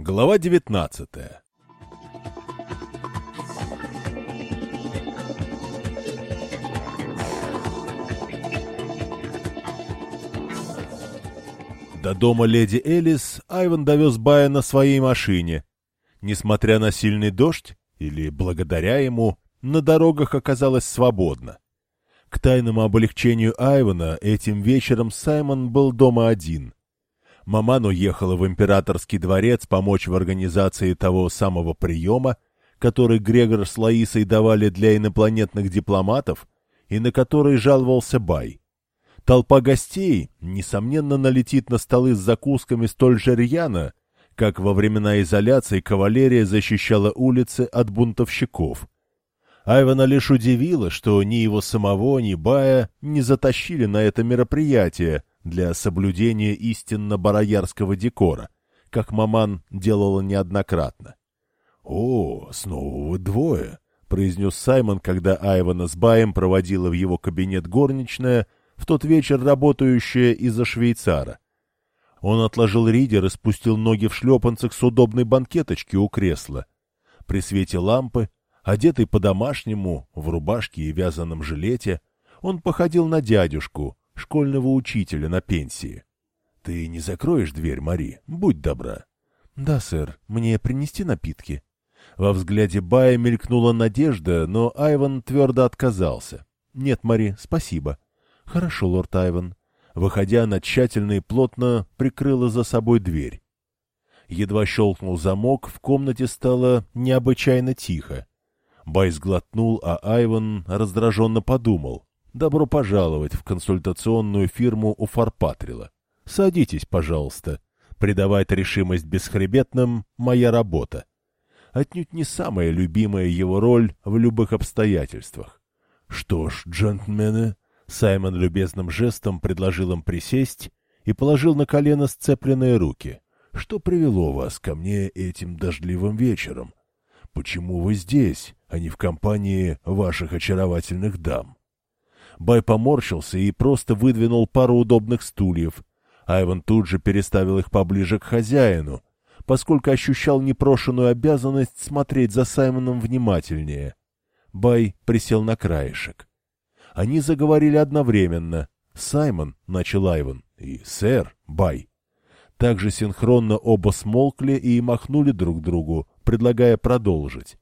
Глава 19 До дома леди Элис Айван довез Бая на своей машине. Несмотря на сильный дождь, или благодаря ему, на дорогах оказалось свободно. К тайному облегчению Айвана этим вечером Саймон был дома один. Маман уехала в императорский дворец помочь в организации того самого приема, который Грегор с Лаисой давали для инопланетных дипломатов и на который жаловался Бай. Толпа гостей, несомненно, налетит на столы с закусками столь же рьяно, как во времена изоляции кавалерия защищала улицы от бунтовщиков. Айвана лишь удивило, что ни его самого, ни Бая не затащили на это мероприятие для соблюдения истинно бароярского декора, как маман делала неоднократно. — О, снова вы двое! — произнес Саймон, когда Айвана с Баем проводила в его кабинет горничная — в тот вечер работающая из-за швейцара. Он отложил ридер и спустил ноги в шлепанцах с удобной банкеточки у кресла. При свете лампы, одетый по-домашнему, в рубашке и вязаном жилете, он походил на дядюшку, школьного учителя на пенсии. — Ты не закроешь дверь, Мари? Будь добра. — Да, сэр. Мне принести напитки? Во взгляде Бая мелькнула надежда, но Айван твердо отказался. — Нет, Мари, спасибо. — «Хорошо, лорд Айван». Выходя, она тщательно и плотно прикрыла за собой дверь. Едва щелкнул замок, в комнате стало необычайно тихо. Бай сглотнул, а Айван раздраженно подумал. «Добро пожаловать в консультационную фирму у Фарпатрила. Садитесь, пожалуйста. Придавать решимость бесхребетным — моя работа. Отнюдь не самая любимая его роль в любых обстоятельствах. Что ж, джентльмены, Саймон любезным жестом предложил им присесть и положил на колено сцепленные руки. «Что привело вас ко мне этим дождливым вечером? Почему вы здесь, а не в компании ваших очаровательных дам?» Бай поморщился и просто выдвинул пару удобных стульев. Айван тут же переставил их поближе к хозяину, поскольку ощущал непрошенную обязанность смотреть за Саймоном внимательнее. Бай присел на краешек. Они заговорили одновременно. «Саймон», — начал Айван, и «Сэр», — Бай. Также синхронно оба смолкли и махнули друг другу, предлагая продолжить.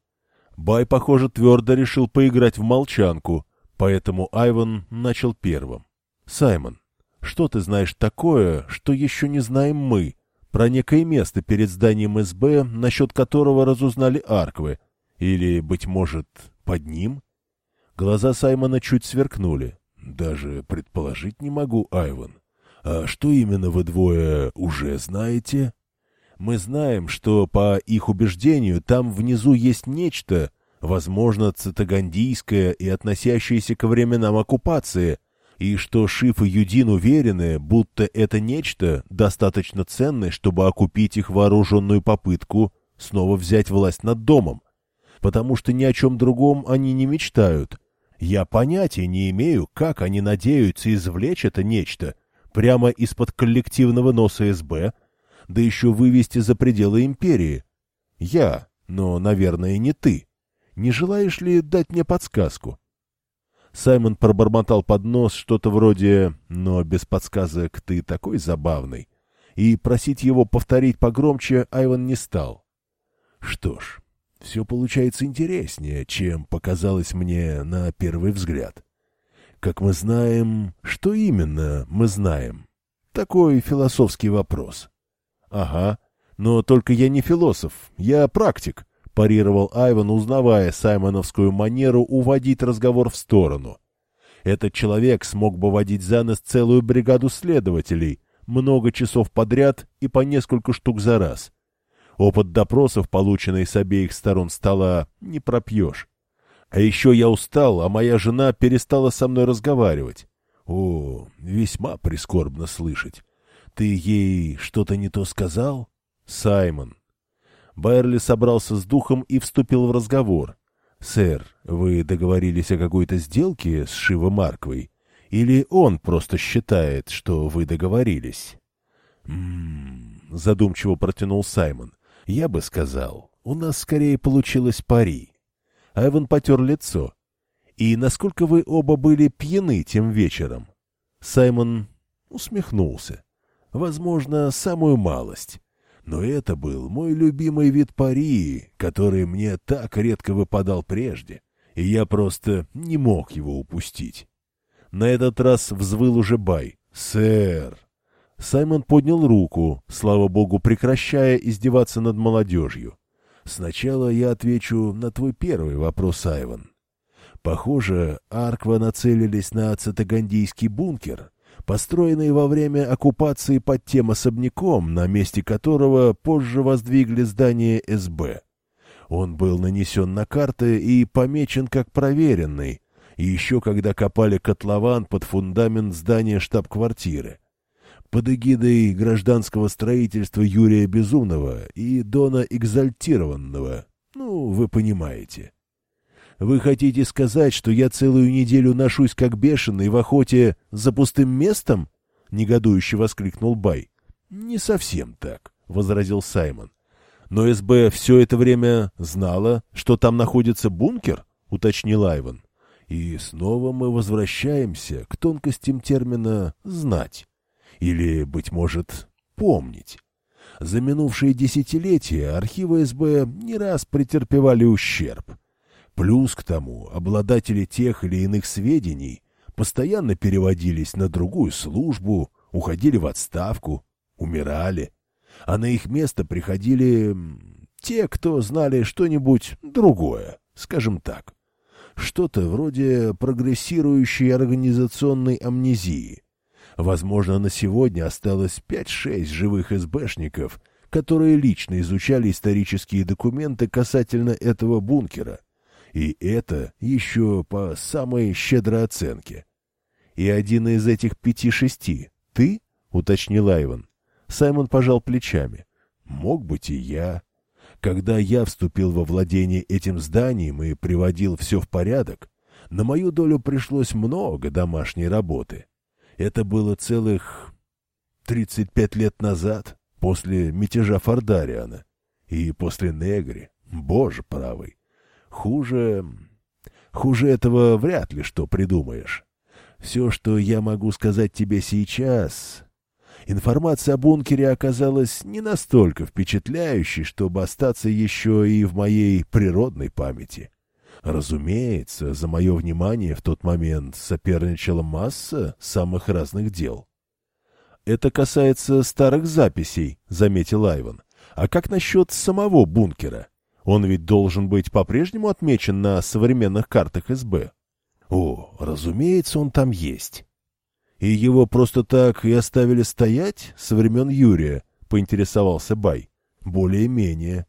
Бай, похоже, твердо решил поиграть в молчанку, поэтому Айван начал первым. «Саймон, что ты знаешь такое, что еще не знаем мы, про некое место перед зданием СБ, насчет которого разузнали Арквы? Или, быть может, под ним?» Глаза Саймона чуть сверкнули. «Даже предположить не могу, Айван. А что именно вы двое уже знаете?» «Мы знаем, что, по их убеждению, там внизу есть нечто, возможно, цитагандийское и относящееся ко временам оккупации, и что Шиф и Юдин уверены, будто это нечто достаточно ценное, чтобы окупить их вооруженную попытку снова взять власть над домом, потому что ни о чем другом они не мечтают» Я понятия не имею, как они надеются извлечь это нечто прямо из-под коллективного носа СБ, да еще вывести за пределы империи. Я, но, наверное, не ты. Не желаешь ли дать мне подсказку? Саймон пробормотал под нос что-то вроде «но без подсказок ты такой забавный», и просить его повторить погромче Айван не стал. Что ж, все получается интереснее, чем показалось мне на первый взгляд. Как мы знаем, что именно мы знаем? Такой философский вопрос. Ага, но только я не философ, я практик, парировал Айван, узнавая саймоновскую манеру уводить разговор в сторону. Этот человек смог бы водить за нос целую бригаду следователей, много часов подряд и по несколько штук за раз. Опыт допросов, полученный с обеих сторон стола, не пропьешь. А еще я устал, а моя жена перестала со мной разговаривать. О, весьма прискорбно слышать. Ты ей что-то не то сказал? Саймон. Байерли собрался с духом и вступил в разговор. «Сэр, вы договорились о какой-то сделке с Шива Марквой? Или он просто считает, что вы договорились?» «М-м-м», задумчиво протянул Саймон. Я бы сказал, у нас скорее получилось пари. Айван потер лицо. И насколько вы оба были пьяны тем вечером? Саймон усмехнулся. Возможно, самую малость. Но это был мой любимый вид пари, который мне так редко выпадал прежде, и я просто не мог его упустить. На этот раз взвыл уже Бай. «Сэр!» Саймон поднял руку, слава богу, прекращая издеваться над молодежью. «Сначала я отвечу на твой первый вопрос, Айван. Похоже, Арква нацелились на цитагандийский бункер, построенный во время оккупации под тем особняком, на месте которого позже воздвигли здание СБ. Он был нанесен на карты и помечен как проверенный, еще когда копали котлован под фундамент здания штаб-квартиры. Под эгидой гражданского строительства Юрия Безумного и Дона Экзальтированного, ну, вы понимаете. Вы хотите сказать, что я целую неделю ношусь как бешеный в охоте за пустым местом? Негодующе воскликнул Бай. Не совсем так, возразил Саймон. Но СБ все это время знала, что там находится бункер, уточнил Айван. И снова мы возвращаемся к тонкостям термина «знать». Или, быть может, «помнить». За минувшие десятилетия архивы СБ не раз претерпевали ущерб. Плюс к тому, обладатели тех или иных сведений постоянно переводились на другую службу, уходили в отставку, умирали, а на их место приходили те, кто знали что-нибудь другое, скажем так. Что-то вроде прогрессирующей организационной амнезии. Возможно, на сегодня осталось 5-6 живых СБшников, которые лично изучали исторические документы касательно этого бункера и это еще по самой щедрой оценке. И один из этих пяти-шести — ты? — уточнил Айван. Саймон пожал плечами. Мог быть и я. Когда я вступил во владение этим зданием и приводил все в порядок, на мою долю пришлось много домашней работы. Это было целых тридцать пять лет назад, после мятежа Фордариана. И после Негри. Боже правый. Хуже... Хуже этого вряд ли что придумаешь. Все, что я могу сказать тебе сейчас... Информация о бункере оказалась не настолько впечатляющей, чтобы остаться еще и в моей природной памяти. Разумеется, за мое внимание в тот момент соперничала масса самых разных дел. «Это касается старых записей», — заметил Айван. «А как насчет самого бункера?» Он ведь должен быть по-прежнему отмечен на современных картах СБ. О, разумеется, он там есть. И его просто так и оставили стоять со времен Юрия, поинтересовался Бай. Более-менее.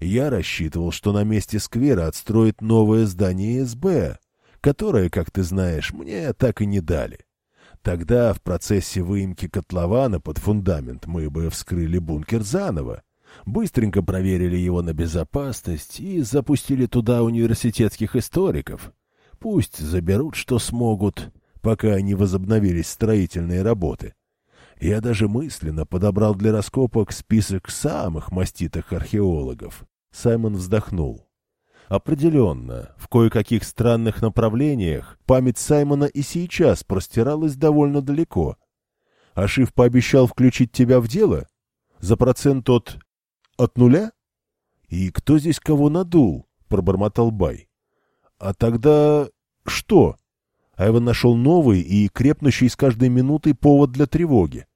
Я рассчитывал, что на месте сквера отстроят новое здание СБ, которое, как ты знаешь, мне так и не дали. Тогда в процессе выемки котлована под фундамент мы бы вскрыли бункер заново, быстренько проверили его на безопасность и запустили туда университетских историков. Пусть заберут, что смогут, пока не возобновились строительные работы. Я даже мысленно подобрал для раскопок список самых маститых археологов. Саймон вздохнул. Определенно, в кое-каких странных направлениях память Саймона и сейчас простиралась довольно далеко. Ашиф пообещал включить тебя в дело? За процент от от нуля? И кто здесь кого надул? Пробормотал Бай. А тогда что? Айван нашел новый и крепнущий с каждой минутой повод для тревоги.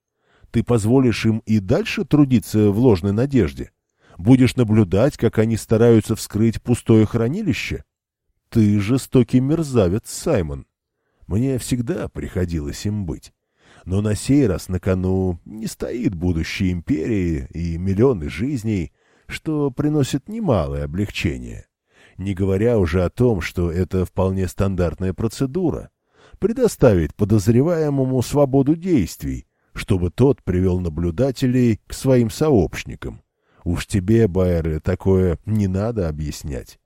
Ты позволишь им и дальше трудиться в ложной надежде? Будешь наблюдать, как они стараются вскрыть пустое хранилище? Ты жестокий мерзавец, Саймон. Мне всегда приходилось им быть. Но на сей раз на кону не стоит будущее империи и миллионы жизней, что приносит немалое облегчение. Не говоря уже о том, что это вполне стандартная процедура — предоставить подозреваемому свободу действий, чтобы тот привел наблюдателей к своим сообщникам. Уж тебе, Байеры, такое не надо объяснять.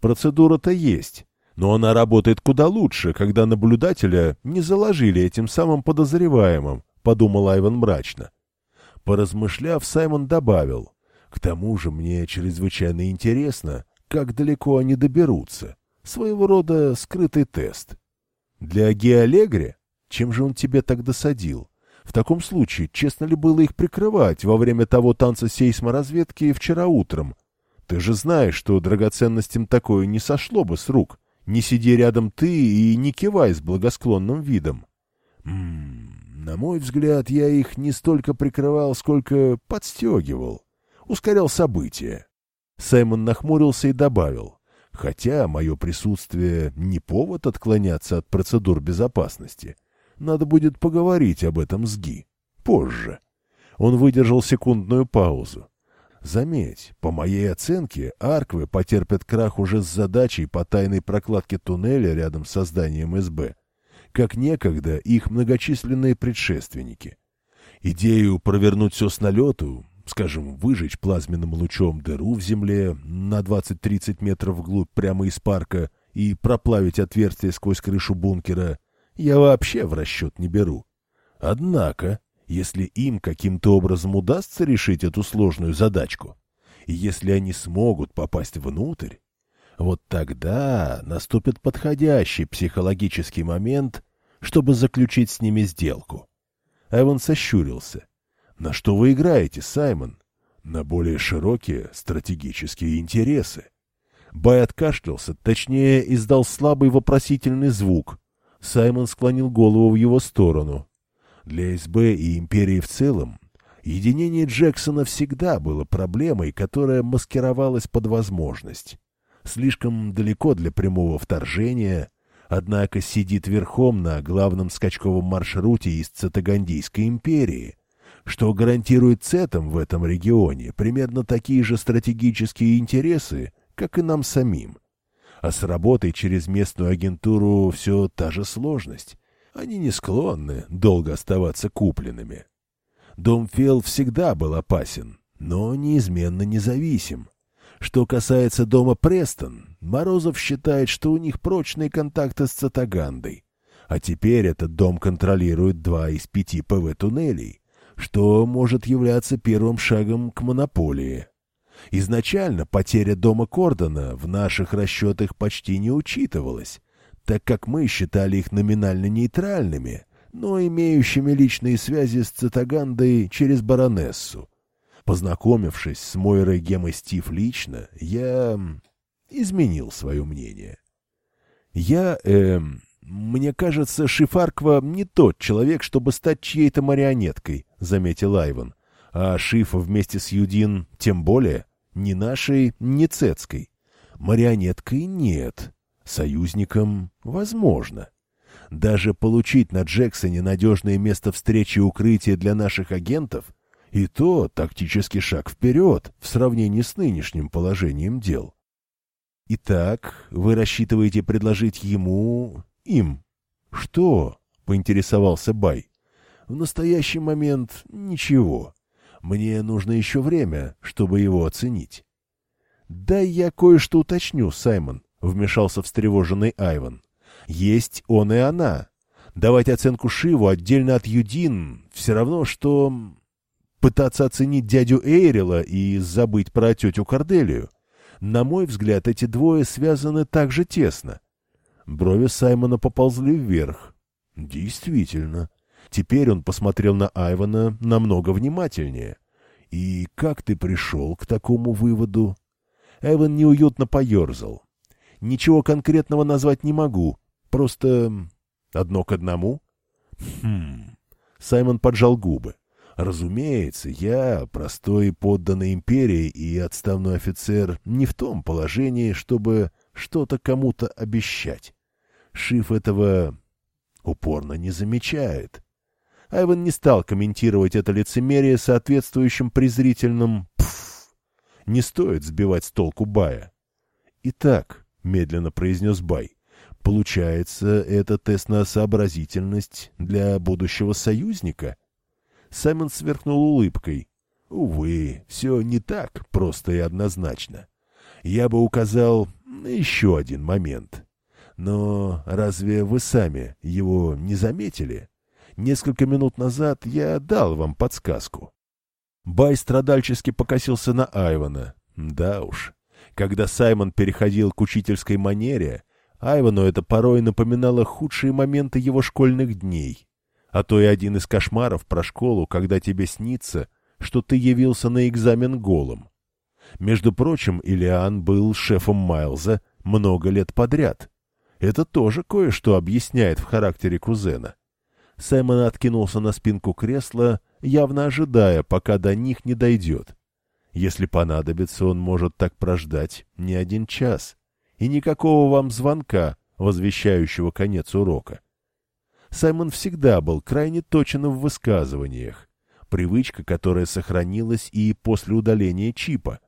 Процедура-то есть, но она работает куда лучше, когда наблюдателя не заложили этим самым подозреваемым, подумал Айван мрачно. Поразмышляв, Саймон добавил, К тому же мне чрезвычайно интересно, как далеко они доберутся. Своего рода скрытый тест. Для Геолегри? Чем же он тебе так досадил? В таком случае, честно ли было их прикрывать во время того танца сейсморазведки вчера утром? Ты же знаешь, что драгоценностям такое не сошло бы с рук. Не сиди рядом ты и не кивай с благосклонным видом. М -м, на мой взгляд, я их не столько прикрывал, сколько подстегивал. Ускорял события. Саймон нахмурился и добавил. Хотя мое присутствие не повод отклоняться от процедур безопасности. Надо будет поговорить об этом с Ги. Позже. Он выдержал секундную паузу. Заметь, по моей оценке, Арквы потерпят крах уже с задачей по тайной прокладке туннеля рядом с созданием СБ, как некогда их многочисленные предшественники. Идею провернуть все с налету, скажем, выжечь плазменным лучом дыру в земле на 20-30 метров вглубь прямо из парка и проплавить отверстие сквозь крышу бункера, я вообще в расчет не беру. Однако, если им каким-то образом удастся решить эту сложную задачку, и если они смогут попасть внутрь, вот тогда наступит подходящий психологический момент, чтобы заключить с ними сделку. Эван сощурился. «На что вы играете, Саймон?» «На более широкие стратегические интересы». Бай откашлялся, точнее, издал слабый вопросительный звук. Саймон склонил голову в его сторону. Для СБ и империи в целом единение Джексона всегда было проблемой, которая маскировалась под возможность. Слишком далеко для прямого вторжения, однако сидит верхом на главном скачковом маршруте из Цитагандийской империи, что гарантирует цетам в этом регионе примерно такие же стратегические интересы, как и нам самим. А с работой через местную агентуру все та же сложность. Они не склонны долго оставаться купленными. Дом Фел всегда был опасен, но неизменно независим. Что касается дома Престон, Морозов считает, что у них прочные контакты с Цатагандой. А теперь этот дом контролирует два из пяти ПВ-туннелей, что может являться первым шагом к монополии. Изначально потеря дома Кордона в наших расчетах почти не учитывалась, так как мы считали их номинально нейтральными, но имеющими личные связи с Цитагандой через баронессу. Познакомившись с Мойрой Гемой Стив лично, я изменил свое мнение. Я, эм, мне кажется, Шифарква не тот человек, чтобы стать чьей-то марионеткой, заметил Айван. А Шифа вместе с Юдин тем более, ни нашей, ни цецкой. Марионеткой нет. Союзникам возможно. Даже получить на Джексоне надежное место встречи и укрытия для наших агентов — и то тактический шаг вперед в сравнении с нынешним положением дел. Итак, вы рассчитываете предложить ему... им... Что? — поинтересовался Бай. В настоящий момент ничего. Мне нужно еще время, чтобы его оценить. — Да я кое-что уточню, Саймон. — вмешался встревоженный Айван. «Есть он и она. Давать оценку Шиву отдельно от Юдин — все равно, что пытаться оценить дядю Эйрила и забыть про тетю Корделию. На мой взгляд, эти двое связаны так же тесно». Брови Саймона поползли вверх. «Действительно. Теперь он посмотрел на Айвана намного внимательнее. И как ты пришел к такому выводу?» Эван неуютно поерзал. Ничего конкретного назвать не могу. Просто одно к одному. Хм. Саймон поджал губы. Разумеется, я, простой подданный империи и отставной офицер, не в том положении, чтобы что-то кому-то обещать. Шиф этого упорно не замечает. Айван не стал комментировать это лицемерие соответствующим презрительным «пф». Не стоит сбивать с толку Бая. Итак, — медленно произнес Бай. «Получается, это тест на сообразительность для будущего союзника?» Саймон сверкнул улыбкой. «Увы, все не так просто и однозначно. Я бы указал еще один момент. Но разве вы сами его не заметили? Несколько минут назад я дал вам подсказку». Бай страдальчески покосился на Айвана. Да уж. Когда Саймон переходил к учительской манере, Айвану это порой напоминало худшие моменты его школьных дней. А то и один из кошмаров про школу, когда тебе снится, что ты явился на экзамен голым. Между прочим, Илиан был шефом Майлза много лет подряд. Это тоже кое-что объясняет в характере кузена. Саймон откинулся на спинку кресла, явно ожидая, пока до них не дойдет. Если понадобится, он может так прождать не один час. И никакого вам звонка, возвещающего конец урока. Саймон всегда был крайне точен в высказываниях. Привычка, которая сохранилась и после удаления чипа.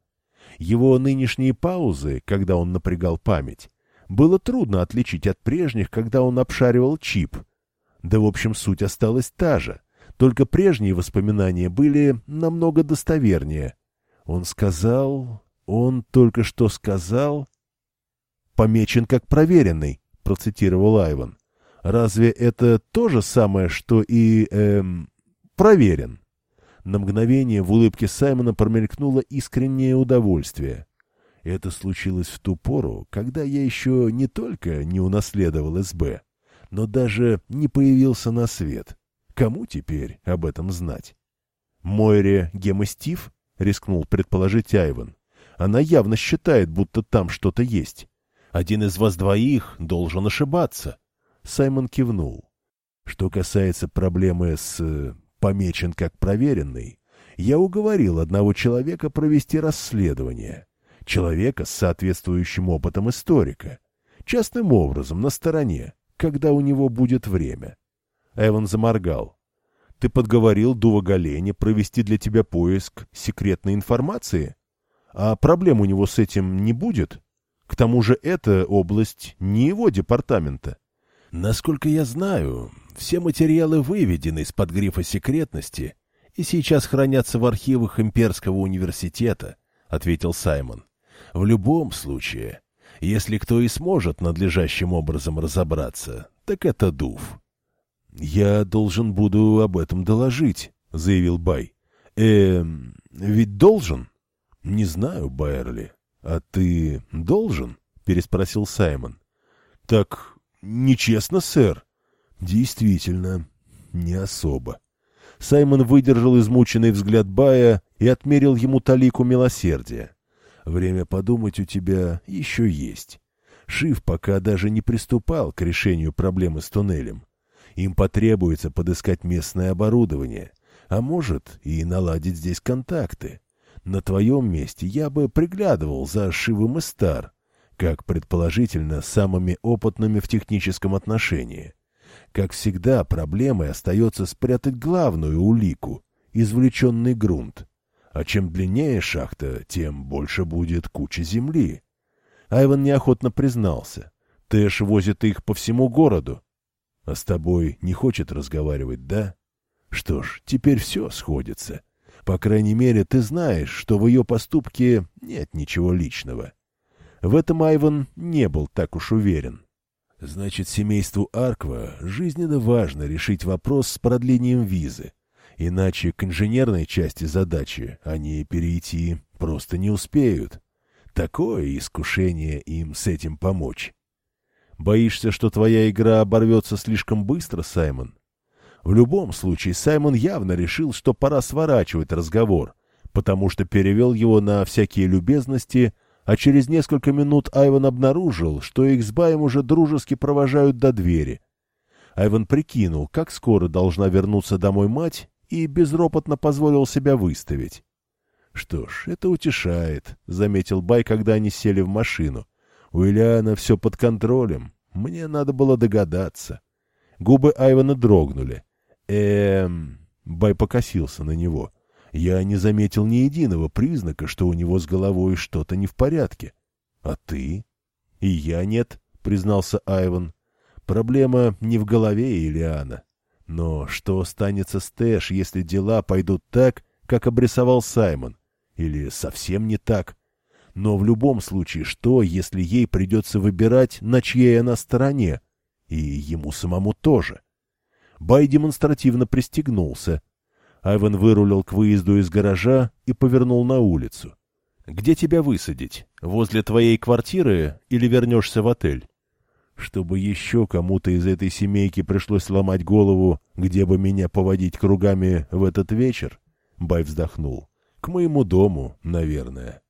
Его нынешние паузы, когда он напрягал память, было трудно отличить от прежних, когда он обшаривал чип — да, в общем, суть осталась та же. Только прежние воспоминания были намного достовернее. Он сказал... Он только что сказал... «Помечен как проверенный», — процитировал Айван. «Разве это то же самое, что и... эм... проверен?» На мгновение в улыбке Саймона промелькнуло искреннее удовольствие. Это случилось в ту пору, когда я еще не только не унаследовал СБ, но даже не появился на свет. Кому теперь об этом знать? Мойре Гемостив? Рискнул предположить Айван. Она явно считает, будто там что-то есть. Один из вас двоих должен ошибаться. Саймон кивнул. Что касается проблемы с э, «помечен как проверенный», я уговорил одного человека провести расследование. Человека с соответствующим опытом историка. Частным образом, на стороне когда у него будет время. Эван заморгал. Ты подговорил Дува Галене провести для тебя поиск секретной информации? А проблем у него с этим не будет? К тому же эта область не его департамента. Насколько я знаю, все материалы выведены из-под грифа секретности и сейчас хранятся в архивах Имперского университета, — ответил Саймон. В любом случае, если кто и сможет надлежащим образом разобраться, так это Дув. — Я должен буду об этом доложить, — заявил Бай. — Э, ведь должен? — Не знаю, Байерли. — А ты должен? — переспросил Саймон. — Так нечестно, сэр. — Действительно, не особо. Саймон выдержал измученный взгляд Бая и отмерил ему талику милосердия. Время подумать у тебя еще есть. Шиф пока даже не приступал к решению проблемы с туннелем. Им потребуется подыскать местное оборудование, а может и наладить здесь контакты. На твоем месте я бы приглядывал за Шивом и Стар, как, предположительно, самыми опытными в техническом отношении. Как всегда, проблемой остается спрятать главную улику — извлеченный грунт. А чем длиннее шахта, тем больше будет куча земли. Айван неохотно признался. Тэш возит их по всему городу. А с тобой не хочет разговаривать, да? Что ж, теперь все сходится. По крайней мере, ты знаешь, что в ее поступке нет ничего личного. В этом Айван не был так уж уверен. Значит, семейству Арква жизненно важно решить вопрос с продлением визы. Иначе к инженерной части задачи они перейти просто не успеют. Такое искушение им с этим помочь. Боишься, что твоя игра оборвется слишком быстро, Саймон? В любом случае, Саймон явно решил, что пора сворачивать разговор, потому что перевел его на всякие любезности, а через несколько минут Айван обнаружил, что их с Баем уже дружески провожают до двери. Айван прикинул, как скоро должна вернуться домой мать, и безропотно позволил себя выставить. «Что ж, это утешает», — заметил Бай, когда они сели в машину. «У Ильяна все под контролем. Мне надо было догадаться». Губы Айвана дрогнули. «Эм...» — Бай покосился на него. «Я не заметил ни единого признака, что у него с головой что-то не в порядке. А ты?» «И я нет», — признался Айван. «Проблема не в голове Ильяна. Но что останется с Тэш, если дела пойдут так, как обрисовал Саймон? Или совсем не так? Но в любом случае, что, если ей придется выбирать, на чьей она стороне? И ему самому тоже. Бай демонстративно пристегнулся. Айван вырулил к выезду из гаража и повернул на улицу. «Где тебя высадить? Возле твоей квартиры или вернешься в отель?» Чтобы еще кому-то из этой семейки пришлось ломать голову, где бы меня поводить кругами в этот вечер, Бай вздохнул. К моему дому, наверное.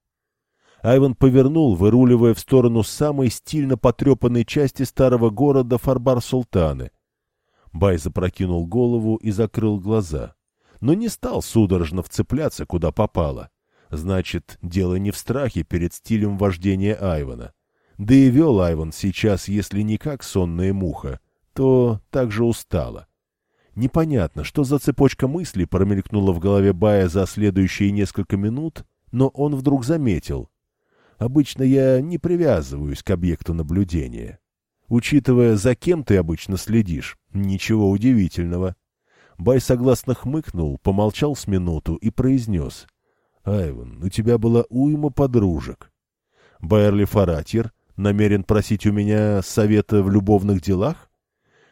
Айван повернул, выруливая в сторону самой стильно потрепанной части старого города Фарбар-Султаны. Бай запрокинул голову и закрыл глаза, но не стал судорожно вцепляться, куда попало. Значит, дело не в страхе перед стилем вождения Айвана. Да и вел Айван сейчас, если не как сонная муха, то также устала. Непонятно, что за цепочка мыслей промелькнула в голове Бая за следующие несколько минут, но он вдруг заметил. Обычно я не привязываюсь к объекту наблюдения. Учитывая, за кем ты обычно следишь, ничего удивительного. Бай согласно хмыкнул, помолчал с минуту и произнес. — Айван, у тебя была уйма подружек. Байерли Фаратьер намерен просить у меня совета в любовных делах?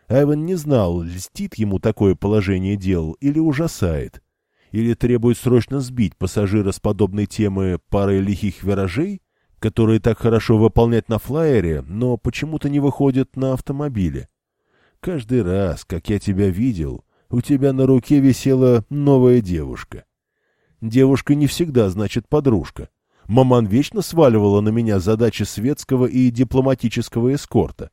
Айван не знал, льстит ему такое положение дел или ужасает, или требует срочно сбить пассажира с подобной темы парой лихих виражей, которые так хорошо выполнять на флайере, но почему-то не выходят на автомобиле. Каждый раз, как я тебя видел, у тебя на руке висела новая девушка. Девушка не всегда значит подружка. Маман вечно сваливала на меня задачи светского и дипломатического эскорта.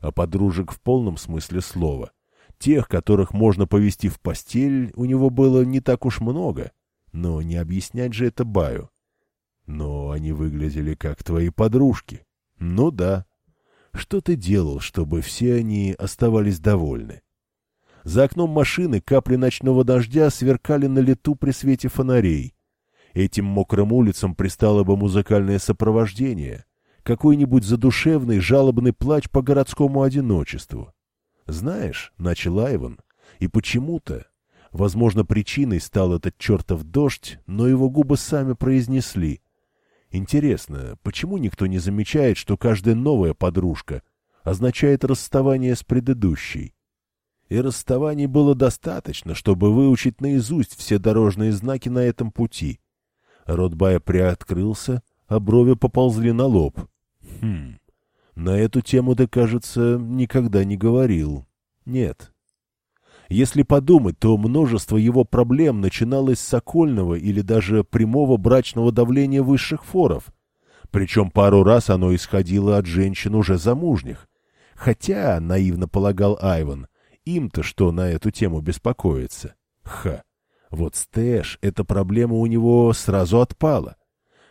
А подружек в полном смысле слова. Тех, которых можно повести в постель, у него было не так уж много. Но не объяснять же это Баю. Но они выглядели как твои подружки. Ну да. Что ты делал, чтобы все они оставались довольны? За окном машины капли ночного дождя сверкали на лету при свете фонарей. Этим мокрым улицам пристало бы музыкальное сопровождение, какой-нибудь задушевный жалобный плач по городскому одиночеству. Знаешь, — начал Айван, — и почему-то, возможно, причиной стал этот чертов дождь, но его губы сами произнесли. Интересно, почему никто не замечает, что каждая новая подружка означает расставание с предыдущей? И расставаний было достаточно, чтобы выучить наизусть все дорожные знаки на этом пути — Рот Бая приоткрылся, а брови поползли на лоб. Хм, на эту тему ты, кажется, никогда не говорил. Нет. Если подумать, то множество его проблем начиналось с окольного или даже прямого брачного давления высших форов. Причем пару раз оно исходило от женщин уже замужних. Хотя, наивно полагал Айван, им-то что на эту тему беспокоиться? Ха! Вот Стэш, эта проблема у него сразу отпала.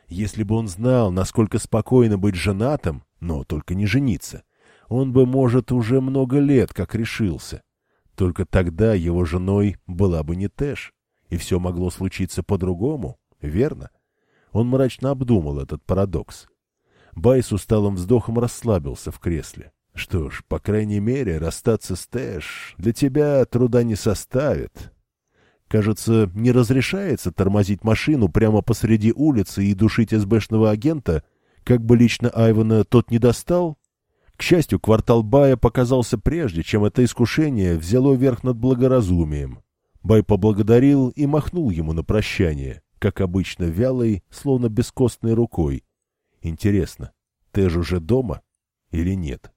Если бы он знал, насколько спокойно быть женатым, но только не жениться, он бы, может, уже много лет как решился. Только тогда его женой была бы не Тэш, и все могло случиться по-другому, верно? Он мрачно обдумал этот парадокс. Бай с усталым вздохом расслабился в кресле. Что ж, по крайней мере, расстаться с Тэш для тебя труда не составит, Кажется, не разрешается тормозить машину прямо посреди улицы и душить СБшного агента, как бы лично Айвана тот не достал. К счастью, квартал Бая показался прежде, чем это искушение взяло верх над благоразумием. Бай поблагодарил и махнул ему на прощание, как обычно вялой, словно бескостной рукой. Интересно, ты же уже дома или нет?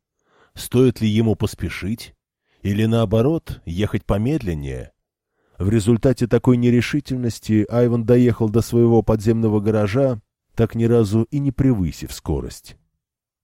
Стоит ли ему поспешить? Или наоборот, ехать помедленнее? В результате такой нерешительности Айван доехал до своего подземного гаража, так ни разу и не превысив скорость.